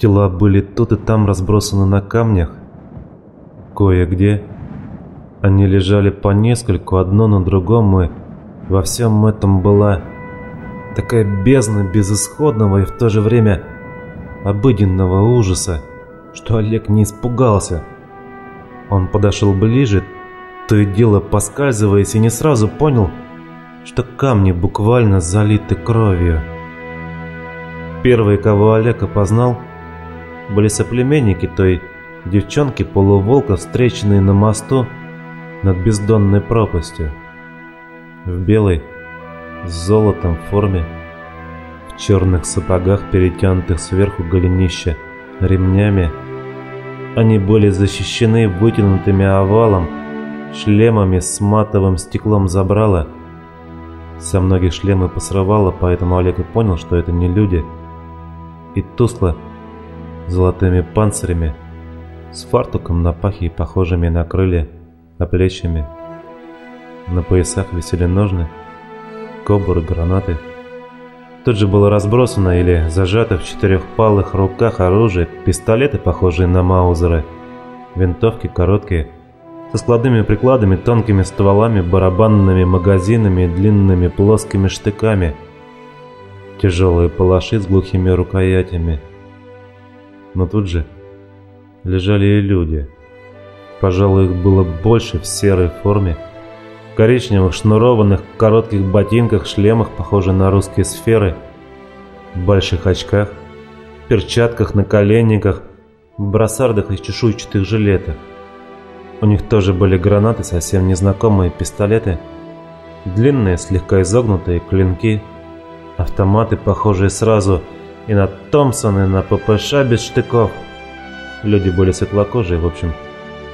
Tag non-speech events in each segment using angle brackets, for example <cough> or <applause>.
Тела были тут и там разбросаны на камнях. Кое-где они лежали по нескольку, одно на другом, и во всем этом была такая бездна безысходного и в то же время обыденного ужаса, что Олег не испугался. Он подошел ближе, то и дело поскальзываясь, и не сразу понял, что камни буквально залиты кровью. Первые, кого Олег опознал, были соплеменники той девчонки-полуволка, встреченные на мосту над бездонной пропастью. В белой, с золотом форме, в черных сапогах, перетянутых сверху голенища ремнями, они были защищены вытянутыми овалом, шлемами с матовым стеклом забрала. Со многих шлемы посрывало, поэтому Олег и понял, что это не люди. И тускло, золотыми панцирями, с фартуком на пахе и похожими на крылья, оплечьями. На поясах висели ножны, кобуры, гранаты. Тут же было разбросано или зажато в четырехпалых руках оружие, пистолеты, похожие на маузеры, винтовки короткие, со складными прикладами, тонкими стволами, барабанными магазинами и длинными плоскими штыками, тяжелые палаши с глухими рукоятями. Но тут же лежали и люди. Пожалуй, их было больше в серой форме, коричневых шнурованных коротких ботинках, шлемах, похожих на русские сферы, больших очках, перчатках, на коленниках, брассардах и чешуйчатых жилетах. У них тоже были гранаты, совсем незнакомые пистолеты, длинные, слегка изогнутые клинки, автоматы, похожие сразу и на Томпсон, и на ППШ без штыков. Люди были светлокожие, в общем,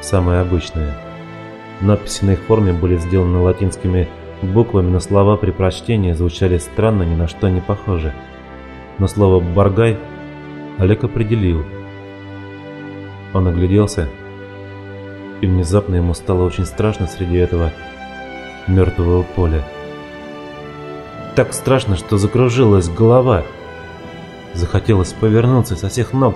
самые обычные. Надписи на их форме были сделаны латинскими буквами, но слова при прочтении звучали странно, ни на что не похожи. Но слово «баргай» Олег определил. Он огляделся, и внезапно ему стало очень страшно среди этого мертвого поля. Так страшно, что закружилась голова. Захотелось повернуться со всех ног.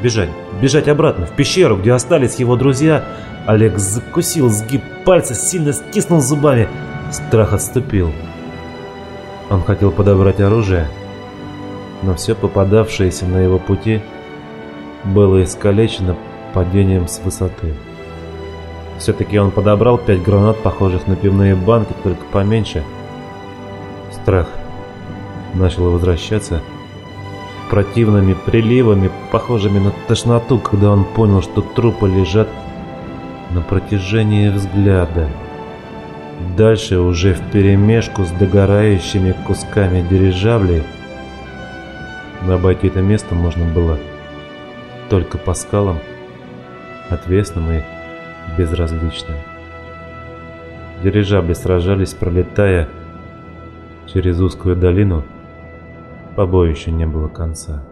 Бежать, бежать обратно, в пещеру, где остались его друзья, Олег закусил сгиб пальца, сильно стиснул зубами. Страх отступил. Он хотел подобрать оружие, но все попадавшееся на его пути было искалечено падением с высоты. Все-таки он подобрал пять гранат, похожих на пивные банки, только поменьше. Страх начал возвращаться противными приливами, похожими на тошноту, когда он понял, что трупы лежат на протяжении взгляда. Дальше уже вперемешку с догорающими кусками дирижаблей. Обойти это место можно было только по скалам, отвесным и безразличным. Дирижабли сражались, пролетая через узкую долину. Побоищу не было конца.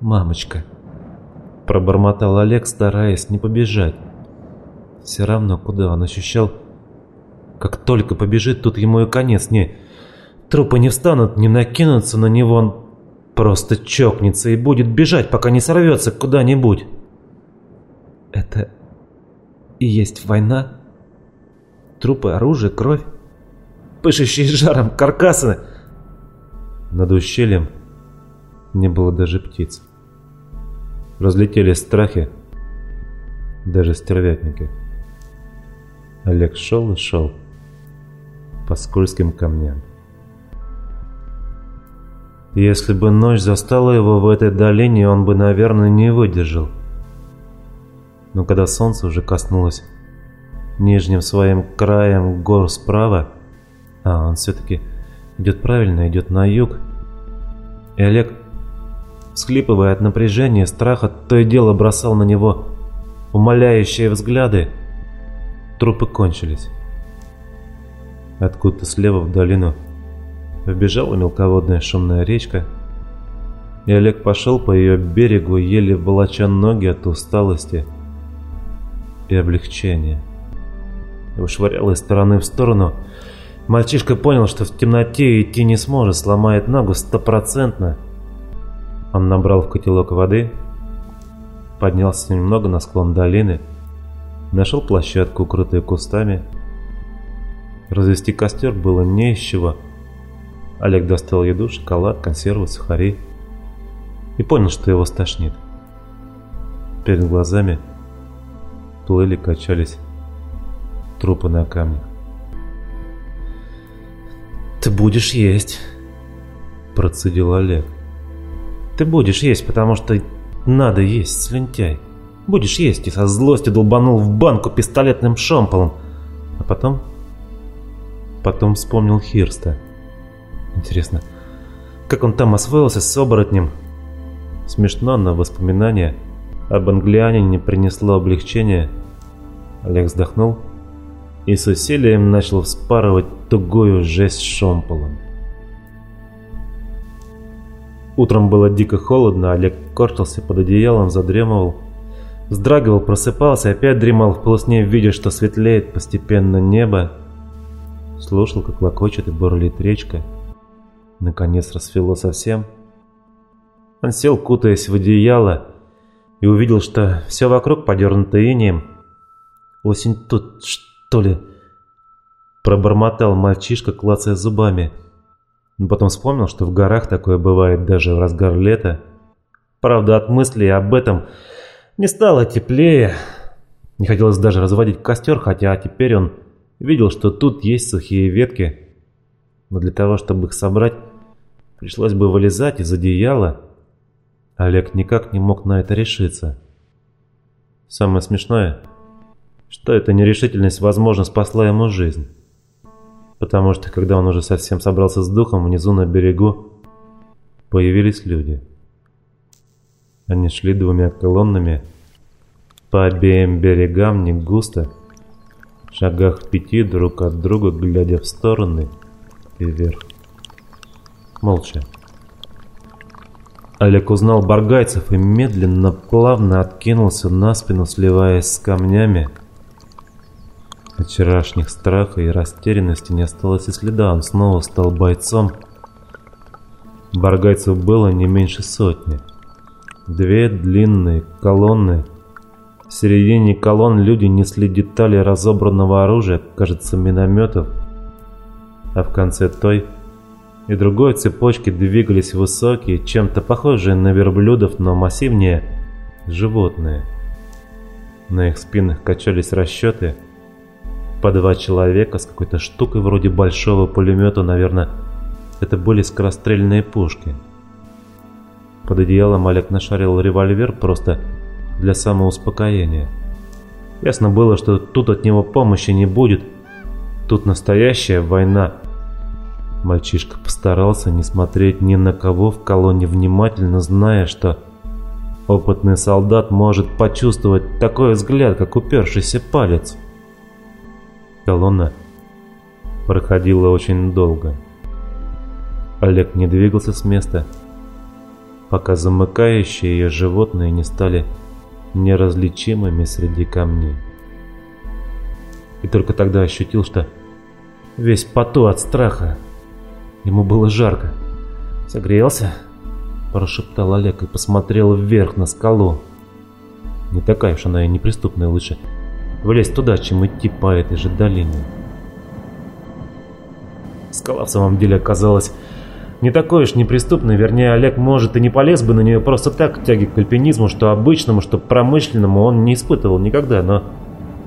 «Мамочка!» Пробормотал Олег, стараясь не побежать. Все равно, куда он ощущал, как только побежит, тут ему и конец. Не, трупы не встанут, не накинутся на него, он просто чокнется и будет бежать, пока не сорвется куда-нибудь. Это и есть война? Трупы, оружие, кровь? Пышущие жаром каркасы? Над ущельем не было даже птиц разлетелись страхи, даже стервятники. Олег шел и шел по скользким камням. Если бы ночь застала его в этой долине, он бы, наверное, не выдержал. Но когда солнце уже коснулось нижним своим краем гор справа, а он все-таки идет правильно, идет на юг, и Олег Всхлипывая от напряжения, страха, то и дело бросал на него умоляющие взгляды. Трупы кончились. Откуда-то слева в долину вбежала мелководная шумная речка, и Олег пошел по ее берегу, еле волоча ноги от усталости и облегчения. Его швыряло из стороны в сторону. Мальчишка понял, что в темноте идти не сможет, сломает ногу стопроцентно. Он набрал в котелок воды, поднялся немного на склон долины, нашел площадку, укрытую кустами. Развести костер было не из чего. Олег достал еду, шоколад, консервы, сухари и понял, что его стошнит. Перед глазами плыли, качались трупы на камнях. «Ты будешь есть», – процедил Олег. «Ты будешь есть, потому что надо есть, слюнтяй. Будешь есть» и со злостью долбанул в банку пистолетным шомполом. А потом... Потом вспомнил Хирста. Интересно, как он там освоился с оборотнем? Смешно, но воспоминание об англиане принесло облегчение. Олег вздохнул и с усилием начал вспарывать тугую жесть шомполом. Утром было дико холодно, Олег корчился под одеялом, задремывал. Вздрагивал, просыпался, опять дремал в полусне, видя, что светлеет постепенно небо. Слушал, как локочет и бурлит речка. Наконец рассвело совсем. Он сел, кутаясь в одеяло, и увидел, что все вокруг подернуто инеем. Осень тут, что ли?» Пробормотал мальчишка, клацая зубами. Но потом вспомнил, что в горах такое бывает даже в разгар лета. Правда, от мысли об этом не стало теплее. Не хотелось даже разводить костер, хотя теперь он видел, что тут есть сухие ветки. Но для того, чтобы их собрать, пришлось бы вылезать из одеяла. Олег никак не мог на это решиться. Самое смешное – что эта нерешительность, возможно, спасла ему жизнь. Потому что, когда он уже совсем собрался с духом, внизу на берегу появились люди. Они шли двумя колоннами по обеим берегам не густо, в шагах пяти друг от друга, глядя в стороны и вверх. Молча. Олег узнал баргайцев и медленно, плавно откинулся на спину, сливаясь с камнями, от вчерашних страха и растерянности не осталось и следа, он снова стал бойцом. Баргайцев было не меньше сотни. Две длинные колонны. В середине колонн люди несли детали разобранного оружия, кажется, минометов. А в конце той и другой цепочки двигались высокие, чем-то похожие на верблюдов, но массивнее, животные. На их спинах качались расчеты – по два человека с какой-то штукой вроде большого пулемета, наверное, это были скорострельные пушки. Под одеялом Олег нашарил револьвер просто для самоуспокоения. Ясно было, что тут от него помощи не будет. Тут настоящая война. Мальчишка постарался не смотреть ни на кого в колонне внимательно, зная, что опытный солдат может почувствовать такой взгляд, как упершийся палец. Колонна проходила очень долго. Олег не двигался с места, пока замыкающие ее животные не стали неразличимыми среди камней. И только тогда ощутил, что весь поту от страха. Ему было жарко. «Согрелся?» – прошептал Олег и посмотрел вверх на скалу. Не такая уж она и неприступная, лучше влезть туда, чем идти по этой же долине. Скала в самом деле оказалась не такой уж неприступной, вернее, Олег, может, и не полез бы на нее просто так, тяги к альпинизму, что обычному, что промышленному он не испытывал никогда, но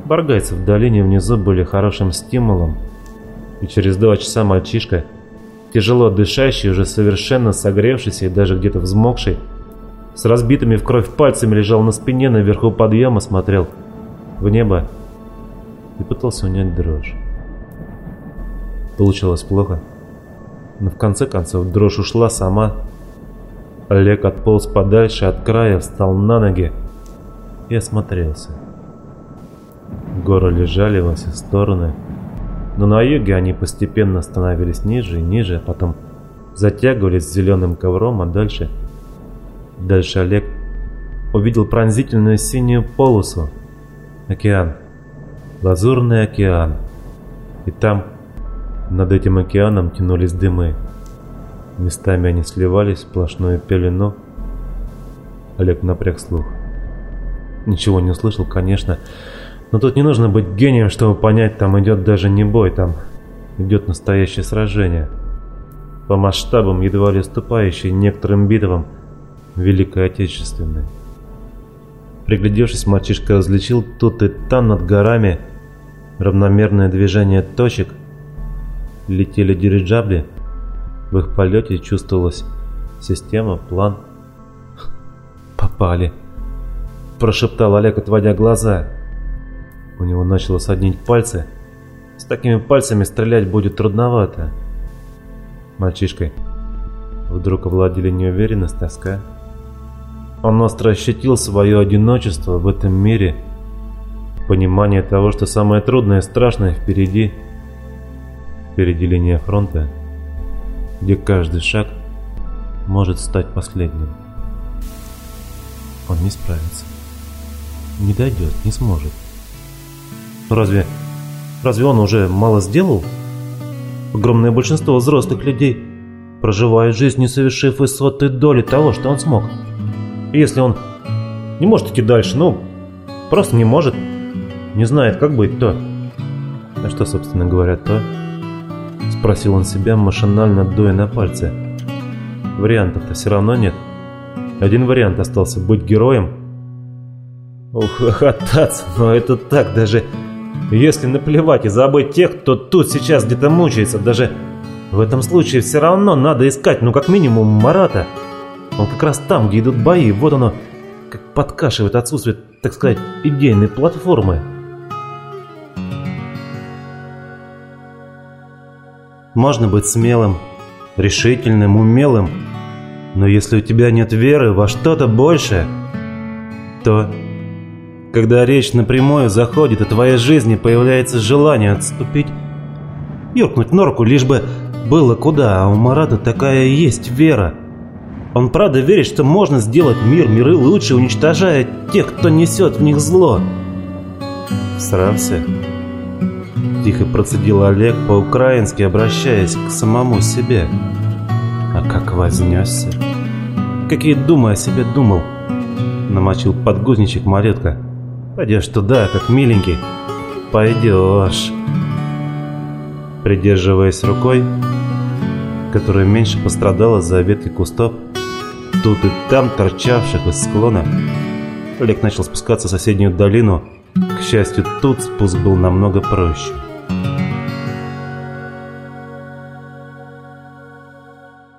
баргайцы в долине внизу были хорошим стимулом, и через два часа мальчишка, тяжело дышащий, уже совершенно согревшийся и даже где-то взмокший, с разбитыми в кровь пальцами лежал на спине наверху подъема, смотрел в небо и пытался унять дрожь. Получилось плохо, но в конце концов дрожь ушла сама. Олег отполз подальше от края, встал на ноги и осмотрелся. Горы лежали во все стороны, но на юге они постепенно становились ниже и ниже, а потом затягивались зеленым ковром, а дальше... Дальше Олег увидел пронзительную синюю полосу, Океан. Лазурный океан. И там, над этим океаном, тянулись дымы. Местами они сливались в сплошную пелену, Олег напряг слух. Ничего не услышал, конечно. Но тут не нужно быть гением, чтобы понять, там идет даже не бой, там идет настоящее сражение. По масштабам едва ли уступающее некоторым битвам Великой Отечественной. Приглядевшись, мальчишка различил тут и там над горами равномерное движение точек. Летели дирижабли. В их полете чувствовалась система, план. <laughs> «Попали!» – прошептал Олег, отводя глаза. У него начало соднить пальцы. С такими пальцами стрелять будет трудновато. Мальчишкой вдруг овладели неуверенность, тоска. Он остро ощутил свое одиночество в этом мире, понимание того, что самое трудное и страшное впереди, впереди линия фронта, где каждый шаг может стать последним. Он не справится, не дойдет, не сможет. Разве, разве он уже мало сделал? Огромное большинство взрослых людей проживает жизнь, не совершив и сотой доли того, что он смог. Если он не может идти дальше, ну, просто не может, не знает, как быть, то... А что, собственно говоря, то? Спросил он себя, машинально дуя на пальцы. Вариантов-то все равно нет. Один вариант остался – быть героем. Ух, хохотаться, но это так, даже если наплевать и забыть тех, кто тут сейчас где-то мучается, даже в этом случае все равно надо искать, ну как минимум, Марата. Он как раз там, где идут бои, вот оно, как подкашивает отсутствие, так сказать, идейной платформы. Можно быть смелым, решительным, умелым, но если у тебя нет веры во что-то большее, то, когда речь напрямую заходит, в твоей жизни появляется желание отступить, юркнуть норку, лишь бы было куда, а у Марата такая есть вера – он правда верит, что можно сделать мир, миры лучше, уничтожая тех, кто несет в них зло. Срався. Тихо процедил Олег по-украински, обращаясь к самому себе. А как вознесся? Какие думы о себе думал? Намочил подгузничек малютка. Пойдешь туда, как миленький. Пойдешь. Придерживаясь рукой, которая меньше пострадала за ветки кустов, тут и там торчавших из склона. Олег начал спускаться в соседнюю долину. К счастью, тут спуск был намного проще.